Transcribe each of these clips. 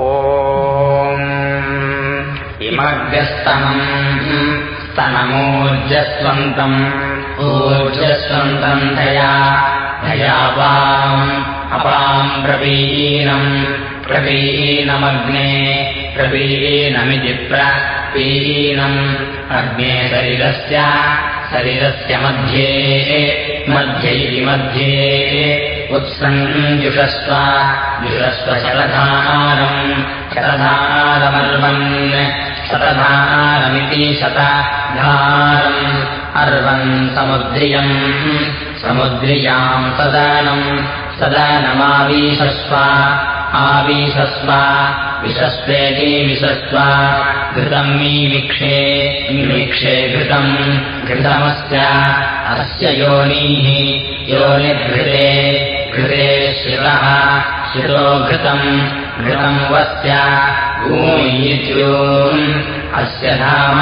ओ इमग्रस्तमम् स्तनमूर्जस्वन्तम् ऊर्जस्वन्तम् धया धयापाम् अपाम् प्रवीहीनम् प्रवीहीनमग्ने प्रवीहीनमिति प्रवीहीनम् अग्ने शरीरस्य शरीरस्य मध्ये मध्ये मध्ये उत्सञ्जुषस्व जुषस्व शतधारम् शतधारमर्वन् शतधारमिति शतधारम् अर्वन् समुद्रियम् समुद्रियाम् सदानम् सदानमावीशस्व आवीशस्व विशस्वेति विशस्व घृतम् मीवीक्षे मीवीक्षे घृतम् घृतमस्य अस्य योनीः योनिघृते घृते शिरः शिरो घृतम्। घृतम् वस्य भूमित्यो अस्य धाम।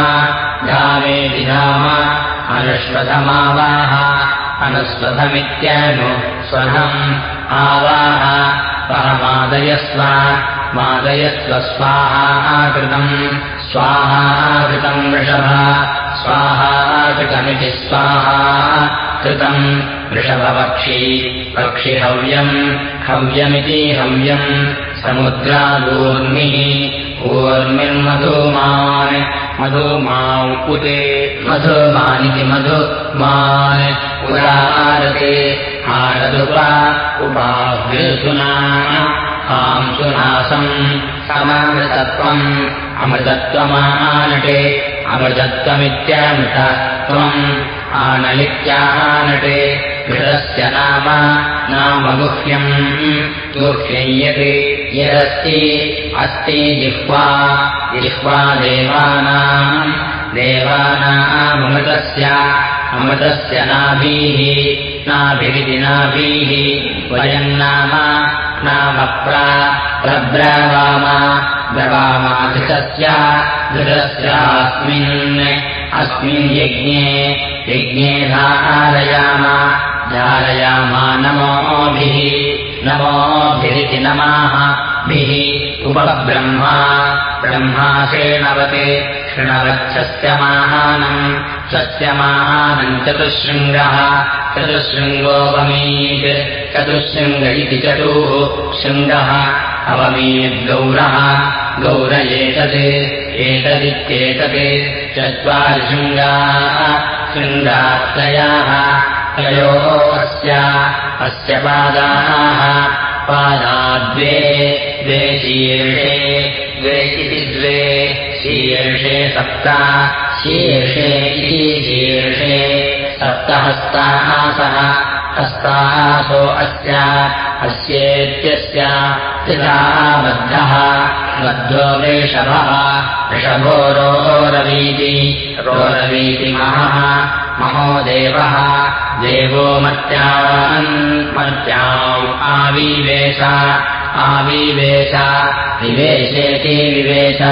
धामेति धाम। अनुष्वधमावाह। अनुस्वधमित्यनु स्वधम्। आवाह। परमादयस्व। मादयस्व स्वाहा कृतम् स्वाहा कृतम् वृषभ। स्वाहा कृतमिति स्वाहा कृतम् वृषभपक्षी पक्षि हव्यम् हव्यमिति हव्यम्। समुद्रादूर्मिः ऊर्मिर्मधुमान्। मधुमाम् उते मधुमानिति मधुमान्। उदारते आरदुपा उपाव्यसुना आंसुनासम् समृतत्वम् अमृतत्वमानटे अमृतत्वमित्यमृतत्वम् आनलित्यानटे घृतस्य नाम नाम गुह्यम् गुह्यय्यते यदस्ति अस्ति जिह्वा जिह्वा देवानाम् देवानामृतस्य अमृतस्य नाभीः नाभिरिति नाभीः वयम् नाम नाम प्रब्रवाम ब्रवामा घृतस्य घृतस्यास्मिन् अस्मिन् यज्ञे यज्ञे धारयाम धारयामा नमोभिः नमोभिरिति नमाः भिः उपब्रह्मा ब्रह्मा शृणवते शृणवच्छस्यमाहानम् सस्यमाहानम् चतुःशृङ्गः चतुःशृङ्गोपमीत् चतुःशृङ्ग इति चतुः शृङ्गः अवमीद्गौरः गौर एतत् एतदित्येतत् चत्वारि शृङ्गाः शृङ्गात्रयाः त्रयोः अस्य अस्य पादाः पादाद्वे द्वे शीर्षे द्वे इति द्वे शीर्षे सप्त शीर्षे इति शीर्षे सप्तहस्तासः हस्तासो अस्य अस्येत्यस्य त्रिधा बद्धः वृषभः वृषभो रोरवीति रोरवीति महः महो देवः देवो मर्त्यान् मर्त्याम् आविवेश आविवेश विवेशेति विवेश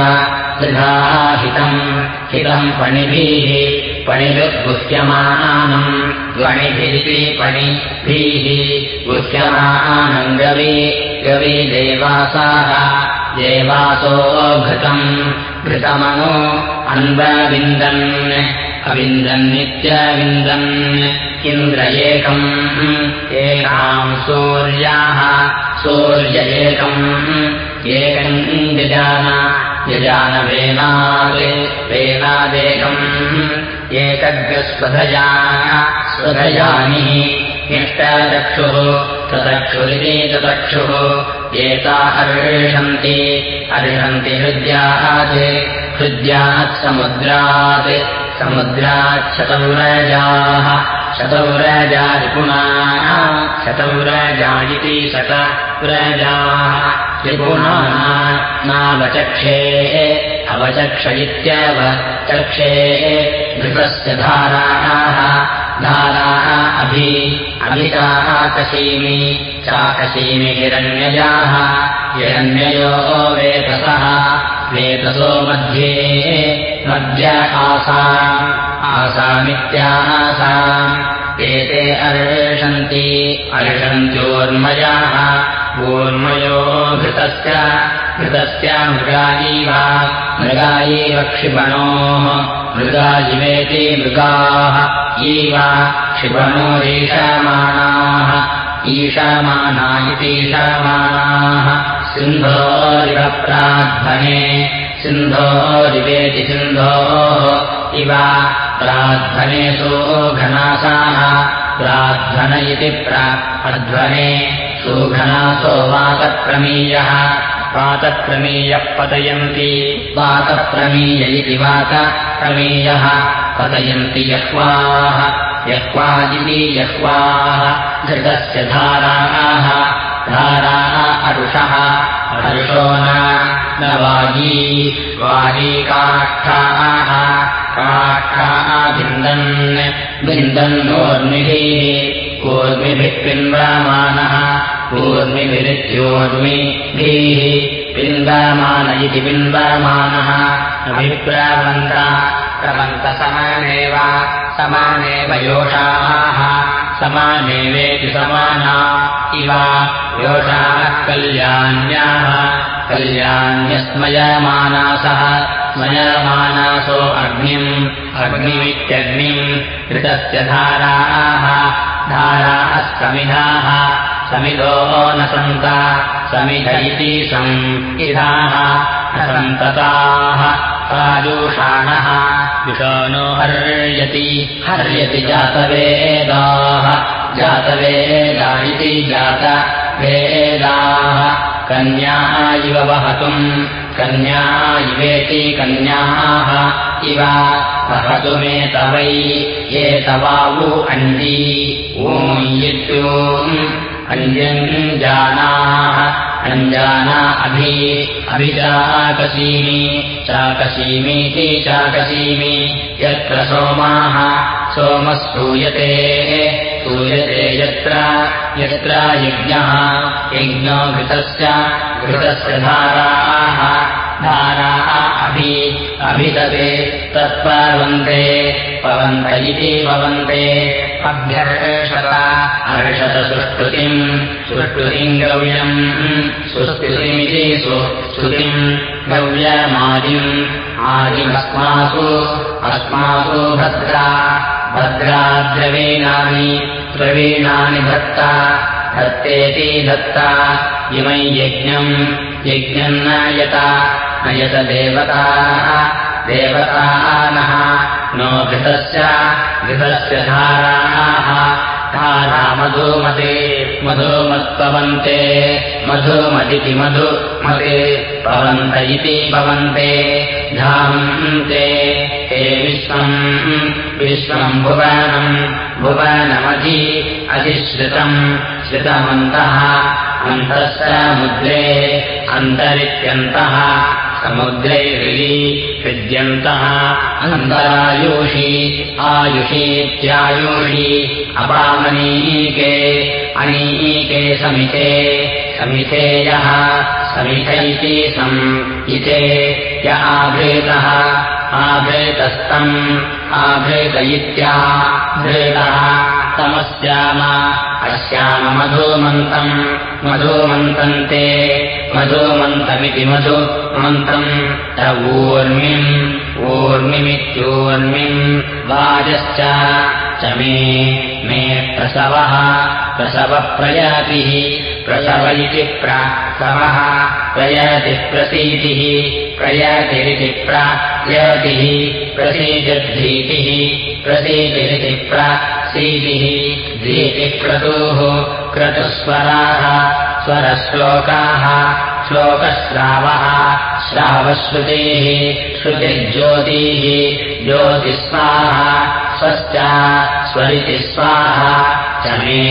त्रिधा हितम् हितम् पणिभिः गणिभिरिति पणिभिः गुह्यमानम् गवि गवि देवासाः। देवासो घृतम् घृतमनो अन्वविन्दन्। अविन्दन्नित्यविन्दन् इन्द्र एकम् एकाम् सूर्याः। सूर्य एकम् एकम् यजान यजानवेनात् वेनादेकम् एकग्रस्वधया स्वधयानिः निष्टचक्षुः तदक्षुरिति तदक्षुः एता हर्षन्ति हर्षन्ति हृद्यात् हृद्यात् समुद्रात् समुद्राच्छतौरजाः शतौरजारिपुणाः शतौरजा इति शतव्रजाः त्रिपुणाः नावचक्षे अवचक्ष इत्यवचक्षे घृतस्य धाराः धाराः अभि अभिताः कशीमि चाकशीमि हिरण्यजाः। हिरण्ययो वेतसः वेतसो मध्ये मध्य आसाम् आसामित्यासाम्। एते अर्षन्ति अर्षन्त्योर्मयाः ऊर्मयो घृतस्य घृतस्य मृगायीव मृगायैव क्षिपणोः मृगायिवेति मृगाः इव क्षिपणोरीषमाणाः ईशामाना इतीशामानाः सिन्धोरिव प्राध्वने सिन्धोरिवेति सिन्धोः इव प्राध्वनेषु घनासाः प्राध्वन इति प्राध्वने सुघनासो वातप्रमीयः। वातप्रमीयः पतयन्ति। वातप्रमीय इति वातप्रमीयः पतयन्ति यह्वाः। यह्वादिति यह्वाः। धृतस्य धाराः। धाराः अरुषः। अरुषो न वागी। वागी काष्ठाः। काष्ठाः भिन्दन्। भिन्दन्नोर्मिभिः कूर्मिभिः पिन्वामानः कूर्मिभिरित्योर्मिभिः पिन्वामान इति पिन्वामानः अभिप्रावन्त प्रवन्तसमानेव समानेव योषाः। समानेवेति समाना इव योषाः कल्याण्याः। कल्याण्यस्मयमानासः स्मयमानासो अग्निम् अग्निमित्यग्निम् ऋतस्य धाराः धाराः समिधाः समिधो न सन्त समिध इति समिधाः सन्तताः राजूषाणः विषाणो हर्यति हर्यति जातवेदाः जातवेदा इति जातवेदाः कन्या इव वहतुम्। कन्या इवेति कन्याः। इव वहतुमेतवै ये तवावु अञ्जी ऊयित्यूम् अञ्जञ्जानाः अञ्जाना अभि। अभिचाकसीमि चाकसीमीति चाकसीमि। यत्र सोमाः सोमः सूयते सूयते यत्र यत्र यज्ञः यज्ञो घृतस्य घृतस्य धाराः धाराः अभि अभिदते तत्पवन्ते पवन्त इति पवन्ते। अभ्यर्षत। अर्षत सुष्टुतिम् गव्यम् सुस्तुतिमिति सुस्तुतिम् गव्यमादिम्। आदिमस्मासु अस्मासु भद्रा भद्रा द्रवीणानि धत्ता धत्तेति दत्ता इमै यज्ञम् यज्ञम् नयत देवताः देवतानः नो घृतस्य घृतस्य धाराः धारा मधुमते मधुमत्पवन्ते मधुमदिति मधुमते पवन्त इति पवन्ते धान्ते विश्वम् विश्वम् भुवनम् भुवनमधि अधिश्रितम् श्रितमन्तः अन्तः समुद्रे अन्तरित्यन्तः समुद्रैर्हि हृद्यन्तः अन्तरायुषि आयुषीत्यायुषि अपामनीके अनीके समिते समितेयः समित इति सम् इते य आभृतः आभृतस्तम् आभृत इत्याभृतः तमस्याम। अस्याम मधुमन्तम् मधुमन्तन्ते मधुमन्तमिति मधुमन्तम्। त ऊर्मिम् ऊर्मिमित्योर्मिम् वाजश्च च मे मे प्रसवः प्रसवप्रयातिः प्रसव इति प्रसवः प्रयातिः प्रसीतिः प्रयातिरिति प्रयतिः प्रसीतिर्धीतिः प्रसीतिरिति प्रसीतिः धीतिः क्रतुः क्रतुस्वराः स्वरश्लोकाः श्लोकश्रावः श्रावश्रुतेः श्रुतिर्ज्योतिः ज्योतिस्वाहा स्वश्च स्वरिति स्वाहा च मे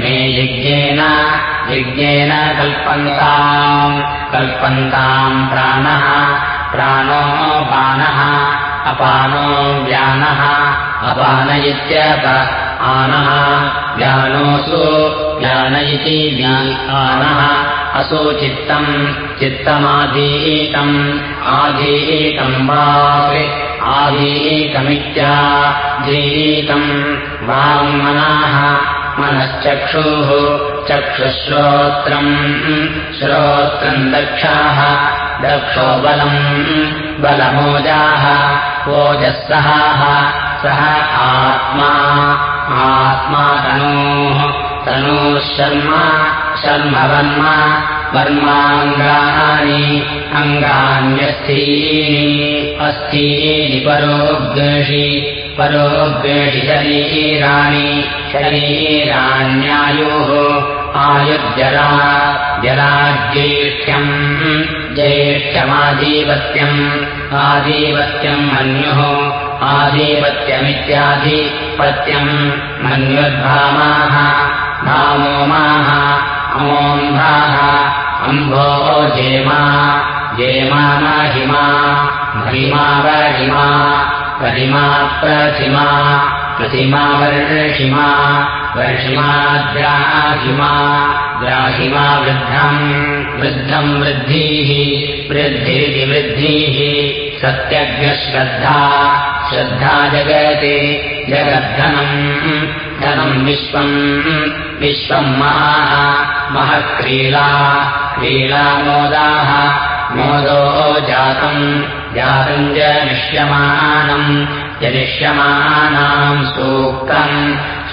मे यज्ञेन यज्ञेन कल्पन्ताम् कल्पन्ताम् प्राणः प्राणो बाणः अपानो व्यानः अपान इत्यप आनः। व्यानोऽसु व्यान इति व्यानः असो चित्तम् चित्तमाधीकम् आधीकम् वाक् आधीकमित्याधीकम् वाङ्मनाः मनश्चक्षुः चक्षुश्रोत्रम्। श्रोत्रम् दक्षाः दक्षो बलम्। बलमोजाः ओजःसहाः सः आत्मा आत्मा तनोः। तनूः शर्म शर्म वर्म वर्माङ्गानि अङ्गान्यस्थीनि अस्थीनि परोग्षि परोग्षि शरीराणि शरीराण्यायुः आयुर्जरा जराज्येष्ठ्यम् ज्येष्ठ्यमाधिपत्यम् आधिपत्यम् मन्युः आधिपत्यमित्याधिपत्यम् मन्युर्भामाः भामोमाः अमोम्भाः अम्भो जेमा जेमा महिमा वरिमा प्रतिमा प्रतिमा वर्षिमा वर्षिमाद्राहिमा ग्राहिमा वृद्धम् वृद्धम् वृद्धिः वृद्धिरिति वृद्धिः सत्यज्ञश्रद्धा श्रद्धा जगति जगद्धनम् धनम् विश्वम् विश्वम् महाः महक्रीला क्रीडा मोदाः मोदो जातम् जातम् जनिष्यमानम् जनिष्यमानाम् सूक्तम्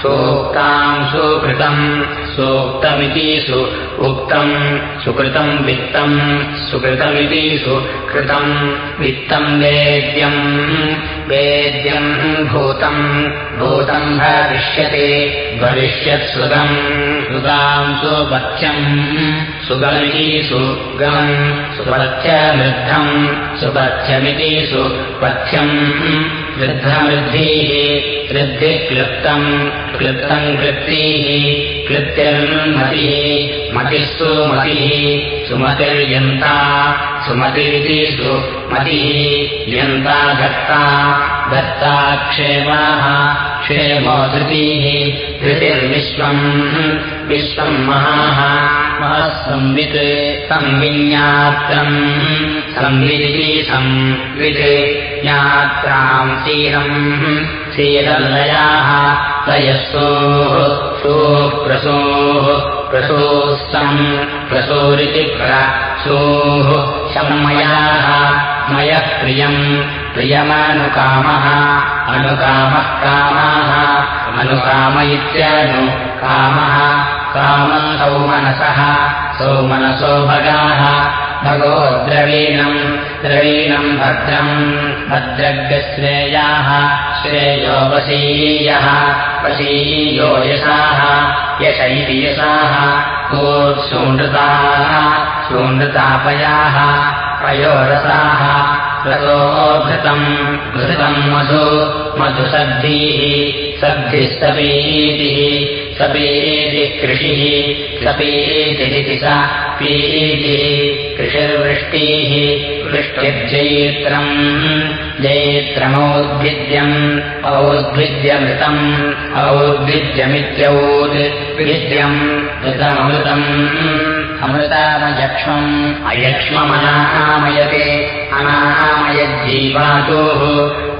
सूक्ताम् सुकृतम् सूक्तमिति सु उक्तम्। सुकृतम् वित्तम्। सुकृतमिति सुकृतम् वित्तम् वेद्यम्। वेद्यम् भूतम्। भूतम् भविष्यते। भविष्यत्सुगम् सुगाम्। सुपथ्यम् सुगमिति सुगम् सुपथ्यवृद्धम् सुपथ्यमिति सुपथ्यम् वृद्धवृद्धिः वृद्धिः क्लृप्तम् क्लृप्तम् कृत्तिः कृत्यन्मतिः मतिः सुमतिः सुमतिर्यन्ता सुमतिरिति सुमतिः यन्ता धत्ता धत्ता क्षेमाः क्षेमो धृतिः धृतिर्विश्वम् विश्वम् महाः महः संवित् संविज्ञात्रम् संविदिति संवित् ज्ञात्राम् क्षीरम् क्षीरलयाः लयसोः सोः प्रसोः प्रसोस्तम् प्रसोरिति प्रसोः शमयाः मयः प्रियम् प्रियमनुकामः अनुकामः कामाः अनुकाम इत्यनुकामः कामम् सौमनसः भगाः भगो। द्रवीणम् द्रवीणम् भद्रम् भद्रग्श्रेयाः श्रेयो वशीयः वशीयो यशाः यश इति यशाः। कोत्सूनृताः सूनृतापयाः पयोरसाः रसो घृतम् घृतम् मधु मधुसद्भिः सद्भिः सपीतिः सपीतिः कृषिः सपीतिरिति स पीतिः कृषिर्वृष्टिः वृष्टिर्जयित्रम् जयित्रमौद्भिद्यम् औद्भिद्यमृतम् औद्भिद्यमित्यौद्भिद्यम् ऋतमृतम् अमृतामयक्ष्मम् अयक्ष्ममनामयते अनामयज्जीवातुः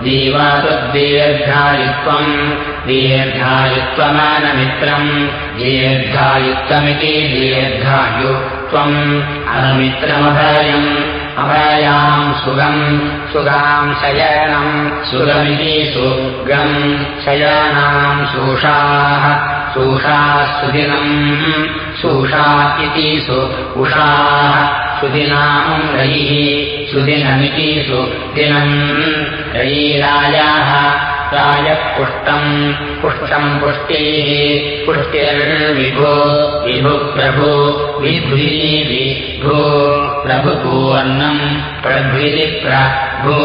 जीवातुर्दीर्घायुत्वम् दीर्घायुत्वमानमित्रम्। दीर्घायुत्वमिति दीर्घायुत्वम्। अनमित्रमभयम्। अभयाम् सुगम् सुगाम् शयनम्। सुगमिति सुगम् शयनाम् शूषाः शूषाः सुदिनम्। शूषा इति सु उषाः सुदिनाम् रयिः सुदिनमिति सुदिनम् रयीरायाः रायः पुष्टम् पुष्टम् पुष्टिः पुष्टिर्विभो विभुप्रभु विभुरि विभो प्रभुपूर्णम् प्रभृति प्रभो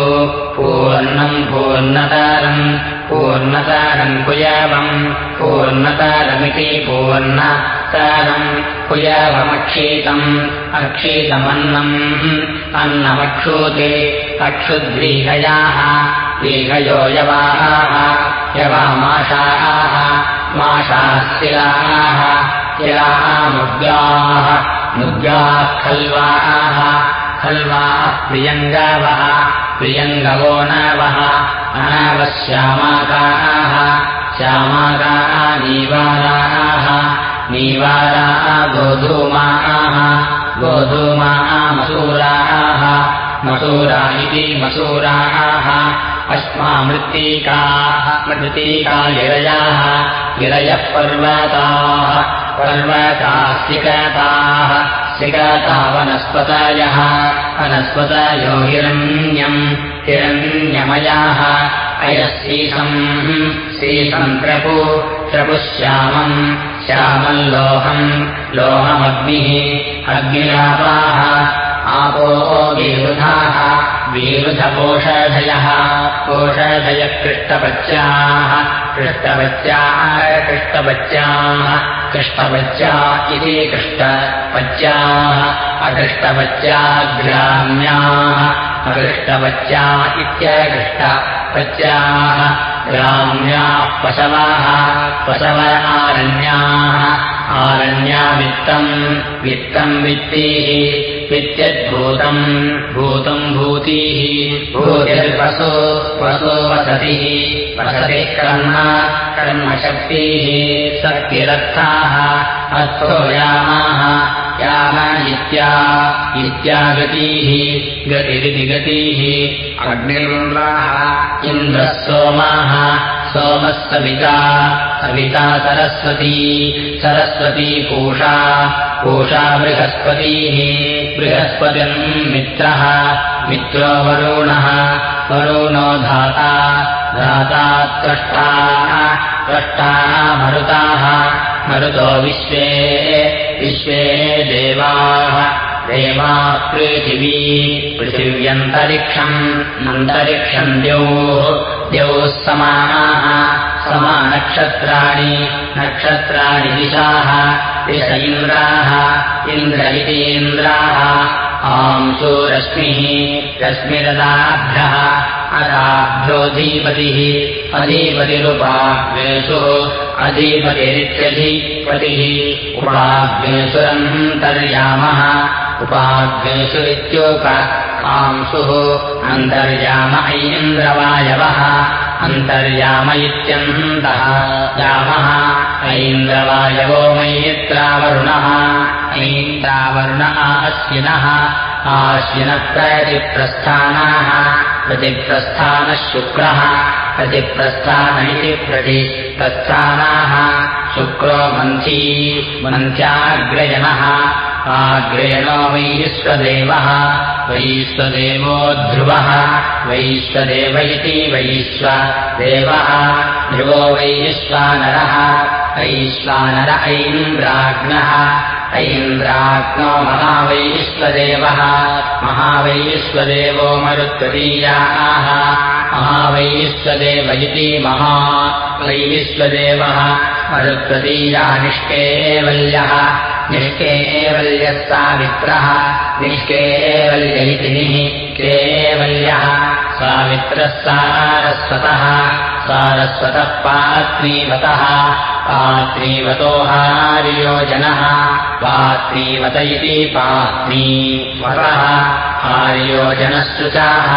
पूर्णम् पूर्णतारम् पूर्णतारम् कुयावम् पूर्णतारमिति पूर्णतारम् कुयावमक्षीतम् अक्षीतमन्नम् अन्नमक्षूते अक्षुद्रीहयाः दीर्घयो यवाः यवामाशाः माशास्तिराः तिराः मुद्गाः मुद्गाः खल्वाः खल्वाः प्रियङ्गवः प्रियङ्गवो नवः अनवश्यामाकाः श्यामाकाः नीवाराः नीवाराः गोधूमाः गोधूमाः मसूराः मसूरा इति मसूराः अश्मा मृत्तिकाः मृत्तिका गिरयाः गिरयः पर्वताः पर्वताः सिकताः सिकता वनस्पतयः वनस्पतयो हिरण्यम् हिरण्यमयाः अयश्रीसम् श्रीसम् प्रभु प्रभुश्यामम् श्यामल्लोहम् लोहमग्निः अग्निरापाः आपो वीरुधाः वीरुधपोषधयः पोषधयः कृष्टपच्याः कृष्टपच्याः कृष्टपच्याः कृष्टपच्या इति कृष्टपच्याः अकृष्टपच्याग्राम्याः अकृष्टपच्या इत्यकृष्टपच्याः ग्राम्याः पशवः पशव आरण्याः आरण्या वित्तम् वित्तम् वित्तीः वित्यद्भूतम् भूतम् भूतिः भूतिर्वसो वसो वसतिः वसतिः कर्म कर्मशक्तिः अर्थो यामाः याम इत्या गतिः अग्निर्मृन्द्राः इन्द्रः सोमाः सोमः सविता सविता सरस्वती सरस्वती पूषा पूषा बृहस्पतिः बृहस्पतिम् मित्रः मित्रो वरुणः वरुणो धाता धाता त्वष्टाः त्वष्टाः मरुताः मरुतो विश्वे विश्वे देवाः देवा पृथिवी पृथिव्यन्तरिक्षम् अन्तरिक्षम् द्यौः द्यौः समानाः समानक्षत्राणि नक्षत्राणि दिशाः दिश इन्द्राः इन्द्र इति इन्द्राः आंशो रश्मिः रश्मिरदाभ्यः अदाभ्योऽधीपतिः अधिपतिरुपाग्नेषु अधिपतिरित्यधिपतिः उपाग्नेषुरन्तर्यामः उपाग्नेषु इत्योप आंशुः। अन्तर्याम ऐन्द्रवायवः। अन्तर्याम इत्यन्तः यामः। ऐन्द्रवायवो मयित्रावरुणः ऐन्द्रावरुणः अश्विनः आश्विनः प्रतिप्रस्थानाः प्रतिप्रस्थानः शुक्रः प्रतिप्रस्थान इति प्रतिप्रस्थानाः शुक्रो मन्थी मन्थ्याग्रयणः आग्रेणो वैश्वदेवः वैश्वदेवो ध्रुवः वैश्वदेव इति वैश्वदेवः ध्रुवो वैश्वानरः वैश्वानर ऐन्द्राग्नः ऐन्द्राग्नो महावैश्वदेवः महावैश्वदेवो मरुत्वदीयाः। महावैश्वदेव इति महा। वैविश्वदेवः मरुत्वदीया निष्केवल्यः। निष्केवल्यः सावित्रः। निष्केवल्य इति केवल्यः सावित्रः सारस्वतः सारस्वतः पात्नीवतः पात्नीवतो हार्योजनः पात्नीवत इति पात्नीवतः हार्योजनः शुचाः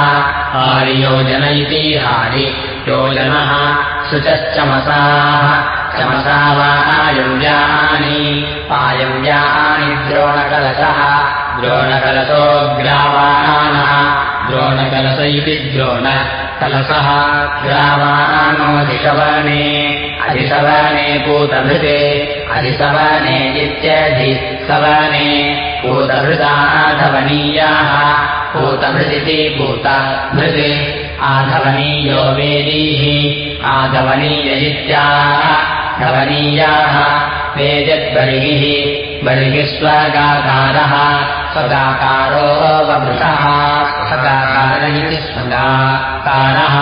हार्योजन इति हारियोजनः शुचश्चमसाः। चमसा वा आयव्यानि। आयव्यानि द्रोणकलशः। द्रोणकलशो ग्रावानः। द्रोणकलश इति द्रोणकलशः ग्रावानोऽधिशवने अधिशवने पूतभृते अधिशवने इत्यधिसवने पूतभृताधवनीयाः पूतभृदिति पूतभृति आधवनीयो वेदीः आधवनीय इत्याधवनीयाः वेजद्बर्हिः बर्हिः स्वगाकारः इति स्वगाकारः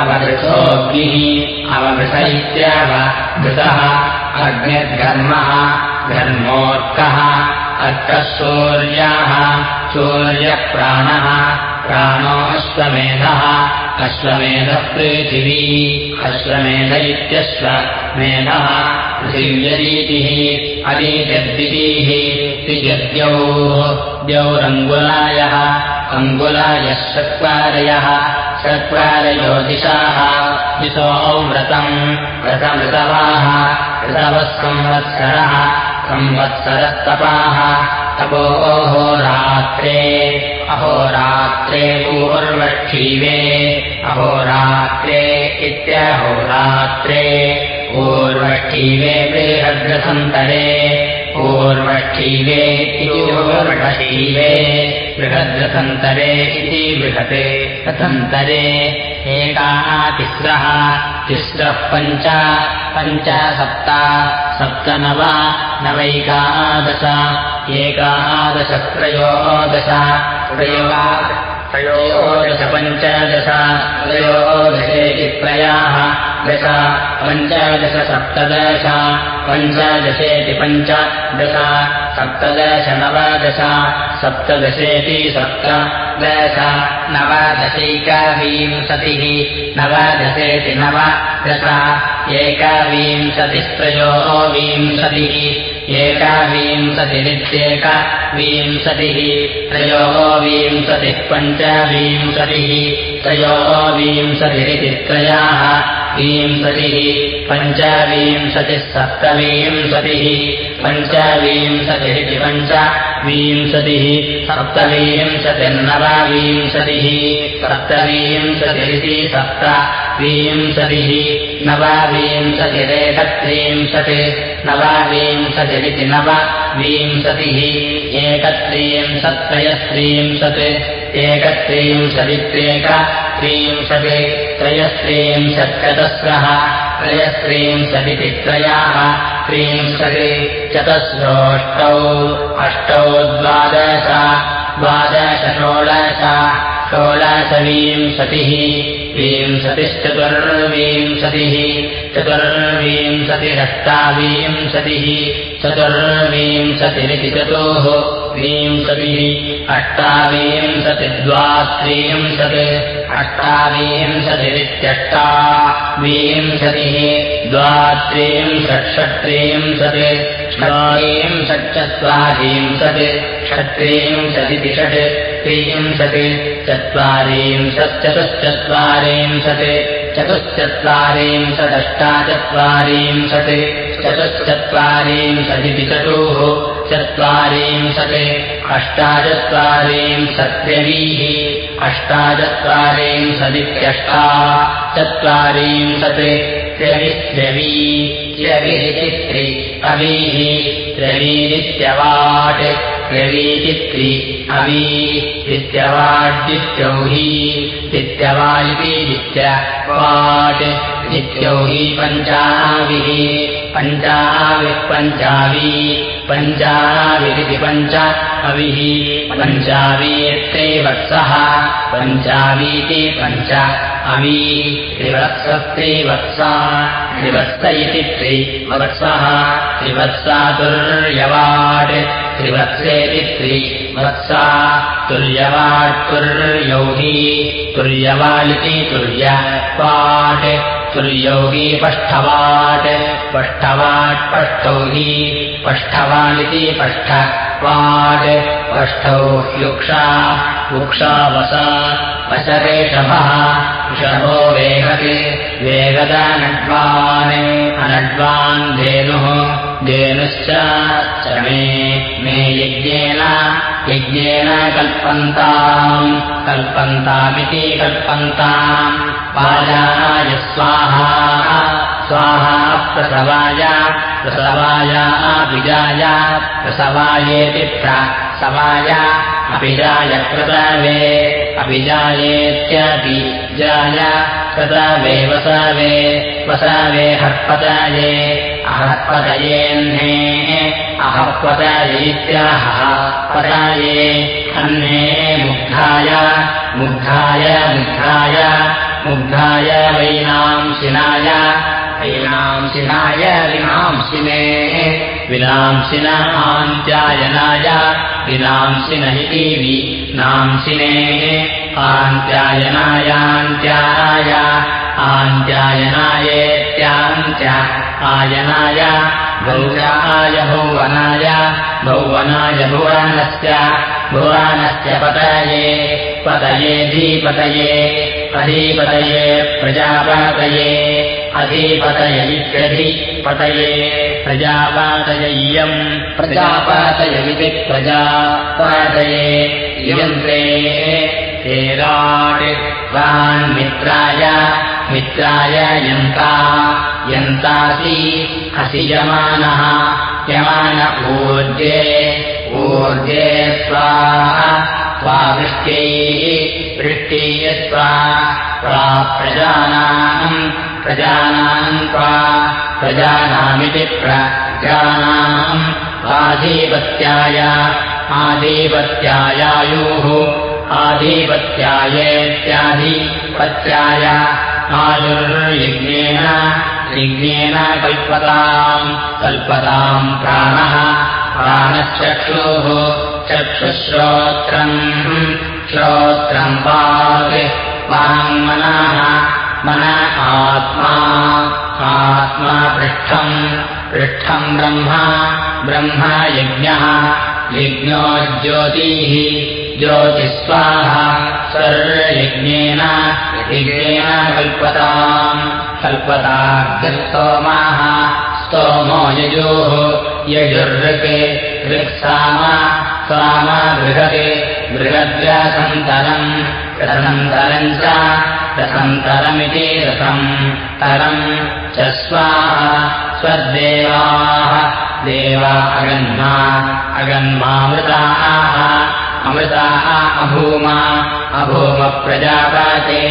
अववृषोऽग्निः अववृष इत्यवभृतः अग्निर्घर्मः घर्मोऽर्कः अर्कः सूर्याः सूर्यप्राणः प्राणो अश्वमेधः पृथिवी अश्वमेध पृथिव्यरीतिः अरीजद्वितीः त्रिजद्यौः द्यौरङ्गुलायः अङ्गुलायः चत्वारयः चत्वारयो दिशाः दिशो व्रतम् व्रतमृतवाः ऋतवः संवत्सरः संवत्सरस्तपाः तपो अहोरात्रे अहोरात्रे पूर्वक्षीवे अहोरात्रे इत्यहोरात्रे पूर्वक्षीवे बृहद्रसन्तरे पूर्वक्षीवे पूर्वक्षीवे बृहद्रसन्तरे इति बृहते रसन्तरे एका तिस्रः तिस्रः पञ्च पञ्च सप्त सप्त नव नवैकादश त्रयो त्रयोदश पञ्चदश त्रयोदशेति त्रयाः दश पञ्चदश सप्तदश पञ्चदशेति पञ्चदश सप्तदश नवदश सप्तदशेति सप्तदश नवदशैकविंशतिः नवदशेति नव दश एकविंशतिस्त्रयोविंशतिः एकाविंशतिरित्येकविंशतिः त्रयोविंशतिः पञ्चविंशतिः त्रयोविंशतिरिति त्रयाः विंशतिः पञ्चविंशतिः सप्तविंशतिः पञ्चविंशतिरिति पञ्च विंशतिः सप्तविंशतिर्नवविंशतिः सप्तविंशतिरिति सप्त विंशतिः नवविंशतिरेकत्रिंशत् नवविंशतिरिति नव विंशतिः एकत्रिंशत्त्रयस्त्रिंशत् एकत्रिंशदित्येक त्रिंशत् त्रयस्त्रिंशच्चतस्रः त्रयस्त्रिंशदिति त्रयाः त्रिंशत् चतस्रोष्टौ अष्टौ द्वादश द्वादश षोडश षोडशविंशतिः विंशतिश्चतुर्विंशतिः चतुर्विंशतिरष्टाविंशतिः चतुर्विंशतिरिति चतुः विंशतिः अष्टाविंशतिद्वात्रिंशत्। अष्टाविंशतिरित्यष्टा विंशतिः द्वात्रिंषट्षट्त्रिंशत् षट्त्रिंषट्चत्वारिंशत् षट्त्रिंशदिति षट् त्रिंशत् चत्वारिंशश्चतुश्चत्वारिंशत् चतुश्चत्वारिंशदष्टाचत्वारिंशत् चतुश्चत्वारिंशदिति चतुः चत्वारिंशत् अष्टाचत्वारिंशत्यवीः अष्टाचत्वारिंशदित्यष्टा। चत्वारिंशत् त्र्यविस्त्यवी त्र्यविरिति अवीः त्र्यवीरित्यवाट् त्र्यवीचित्रि अवी इत्यवाड्दित्यौही इत्यवा इति नित्यवाट् इत्यौही पञ्चाविः पञ्चाविः पञ्चावी पञ्चाविरिति पञ्च अविः पञ्चावीत्रिवत्सः पञ्चावीति पञ्च अवी त्रिवत्सस्त्रिवत्सा त्रिवत्स इति त्रिवत्सः त्रिवत्सातुर्यवाट् त्रिवत्सेति त्रिवत्सा तुल्यवाट्तुर्यौही तुल्यवा इति तुल्यवाट् तुल्यौही पष्ठवाट् पष्ठवाट्पष्टौ हि पष्ठवानिति पष्ठौ ह्युक्षा वुक्षा वस वशरेषभः ऋषभो वेगत् वेगदनड्वान्। अनड्वान् धेनुः धेनुश्च च मे मे यज्ञेन यज्ञेन कल्पन्ताम्। कल्पन्तामिति कल्पन्ताम् पायाय स्वाहा स्वाहा प्रसवाय प्रसवाय बीजाय प्रसवायेति प्रसवाय अभिजाय कृतवे अभिजायेत्यभिजाय कृतवे वसवे वसवे हर्पताये अहर्पतयेऽह्ने अहर्पतयेत्याहः पताये अह्ने मुग्धाय मुग्धाय मुग्धाय मुग्धाय वैनांसिनाय वैनांसिनाय विनांसिने विनांसिन इति विनांसिनेः आन्त्यायनायान्त्याय आन्त्यायनायेत्यान्त्य आयनाय भौजाय भौवनाय भौवनाय भुवनस्य भुवनस्य पतये पतयेऽधिपतये अधिपतये प्रजापतये। अधिपतय इत्यधिपतये प्रजापातय्यम् प्रजापातयमिति प्रजापातये यन्त्रे हेराट् मित्राय। मित्राय यन्ता। यन्तासि। असि यमानः। यमान ऊर्जे। ऊर्जे स्वाहा स्वावृष्ट्यै वृष्ट्यै स्वा प्रजानाम् प्रजानाम् त्वा प्रजानामिति प्रजानाम् आधिपत्याय आधिपत्यायायुः आधिपत्यायेत्याधिपत्याय आयुर्यज्ञेन यज्ञेन कल्पताम् कल्पताम् प्राणः प्राणश्चक्षुः चक्षुश्रोत्रम् श्रोत्रम् पाक् वाङ्मनः मन आत्मा आत्मा पृष्ठम् पृष्ठम् ब्रह्म ब्रह्म यज्ञः यज्ञो ज्योतिः ज्योतिस्वाः सर्वयज्ञेन यज्ञेन कल्पताम् कल्पताग्रस्तोमाः स्तोमो यजोः यजुर्ऋक् ऋक्साम साम बृहत् बृहद्व्यासन्तरम् रसन्तरम् च रसन्तरमिति रसम्। तरम् च स्वाहा स्वदेवाः। देवा अगन्मा अगन्मामृताः। अमृताः अभूमा अभूमप्रजापाते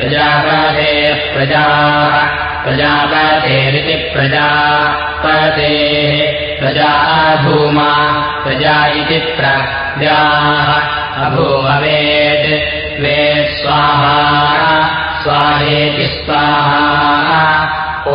प्रजापाते प्रजाः प्रजापातेरिति प्रजापतेः प्रजा भूमा प्रजा इति प्रजाः। अभूमवेत् वेत् स्वाहा स्वाहेति स्वाहा। ओ